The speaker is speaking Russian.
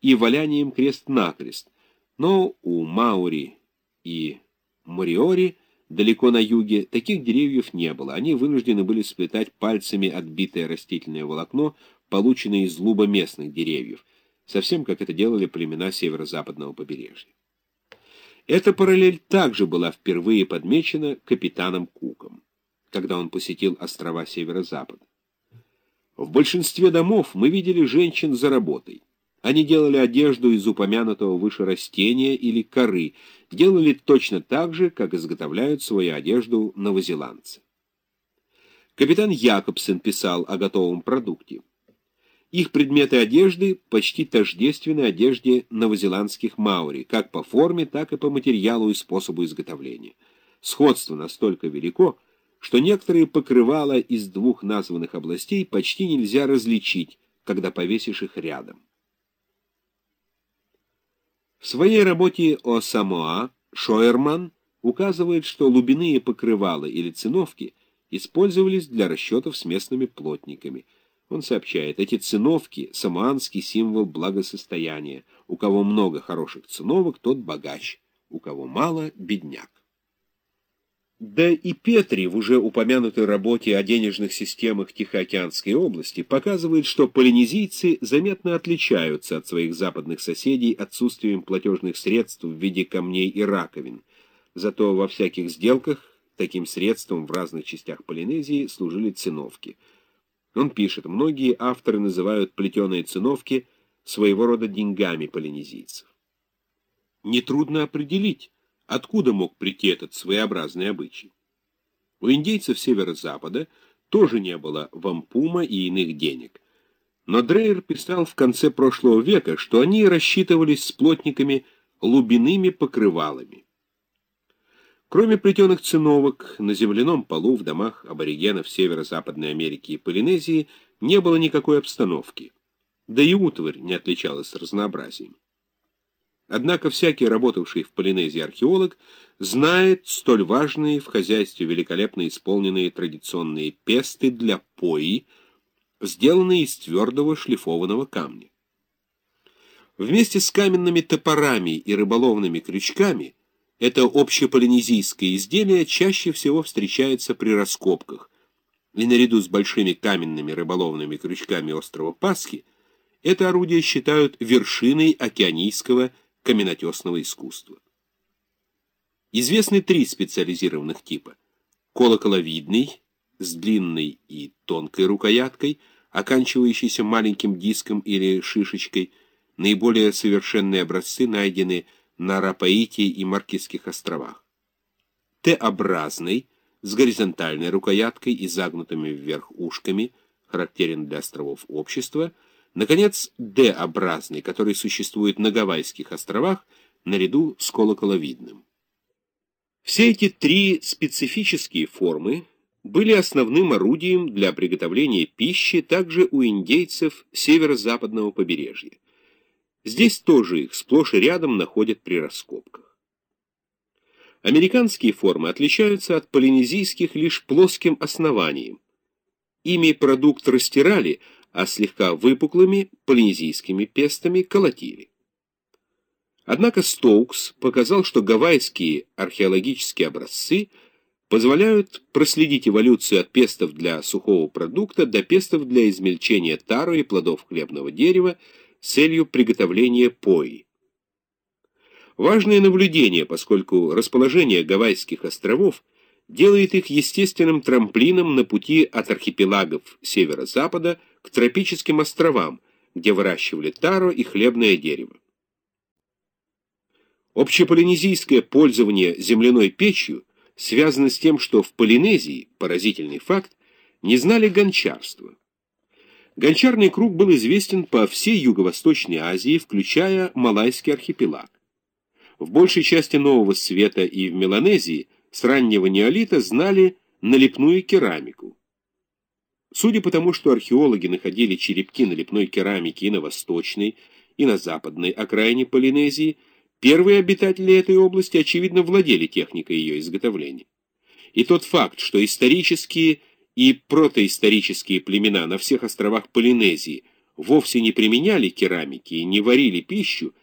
и валянием крест-накрест, но у Маури и Мориори далеко на юге таких деревьев не было. Они вынуждены были сплетать пальцами отбитое растительное волокно, полученное из луба местных деревьев, совсем как это делали племена северо-западного побережья. Эта параллель также была впервые подмечена капитаном Куком, когда он посетил острова северо-запада. В большинстве домов мы видели женщин за работой. Они делали одежду из упомянутого выше растения или коры, делали точно так же, как изготовляют свою одежду новозеландцы. Капитан Якобсен писал о готовом продукте. Их предметы одежды почти тождественны одежде новозеландских маори, как по форме, так и по материалу и способу изготовления. Сходство настолько велико, что некоторые покрывала из двух названных областей почти нельзя различить, когда повесишь их рядом. В своей работе о Самоа Шойерман указывает, что лубяные покрывала или циновки использовались для расчетов с местными плотниками. Он сообщает, эти циновки – самоанский символ благосостояния. У кого много хороших циновок, тот богач, у кого мало – бедняк. Да и Петри в уже упомянутой работе о денежных системах Тихоокеанской области показывает, что полинезийцы заметно отличаются от своих западных соседей отсутствием платежных средств в виде камней и раковин. Зато во всяких сделках таким средством в разных частях Полинезии служили циновки. Он пишет, многие авторы называют плетеные циновки своего рода деньгами полинезийцев. Нетрудно определить, Откуда мог прийти этот своеобразный обычай? У индейцев северо-запада тоже не было вампума и иных денег. Но Дрейер писал в конце прошлого века, что они рассчитывались с плотниками лубиными покрывалами. Кроме плетеных циновок, на земляном полу в домах аборигенов Северо-Западной Америки и Полинезии не было никакой обстановки, да и утварь не отличалась разнообразием. Однако всякий работавший в Полинезии археолог знает столь важные в хозяйстве великолепно исполненные традиционные песты для пои, сделанные из твердого шлифованного камня. Вместе с каменными топорами и рыболовными крючками это общеполинезийское изделие чаще всего встречается при раскопках, и наряду с большими каменными рыболовными крючками острова Пасхи это орудие считают вершиной океанийского каменотесного искусства. Известны три специализированных типа. Колоколовидный, с длинной и тонкой рукояткой, оканчивающийся маленьким диском или шишечкой, наиболее совершенные образцы найдены на Рапаите и Маркизских островах. Т-образный, с горизонтальной рукояткой и загнутыми вверх ушками, характерен для островов общества, Наконец, D-образный, который существует на Гавайских островах наряду с колоколовидным. Все эти три специфические формы были основным орудием для приготовления пищи также у индейцев северо-западного побережья. Здесь тоже их сплошь и рядом находят при раскопках. Американские формы отличаются от полинезийских лишь плоским основанием. Ими продукт растирали – а слегка выпуклыми полинезийскими пестами колотили. Однако Стоукс показал, что гавайские археологические образцы позволяют проследить эволюцию от пестов для сухого продукта до пестов для измельчения тару и плодов хлебного дерева с целью приготовления пои. Важное наблюдение, поскольку расположение Гавайских островов делает их естественным трамплином на пути от архипелагов северо-запада к тропическим островам, где выращивали таро и хлебное дерево. Общеполинезийское пользование земляной печью связано с тем, что в Полинезии, поразительный факт, не знали гончарства. Гончарный круг был известен по всей Юго-Восточной Азии, включая Малайский архипелаг. В большей части Нового Света и в Меланезии с раннего неолита знали налепную керамику. Судя по тому, что археологи находили черепки налепной керамики и на восточной, и на западной окраине Полинезии, первые обитатели этой области, очевидно, владели техникой ее изготовления. И тот факт, что исторические и протоисторические племена на всех островах Полинезии вовсе не применяли керамики и не варили пищу,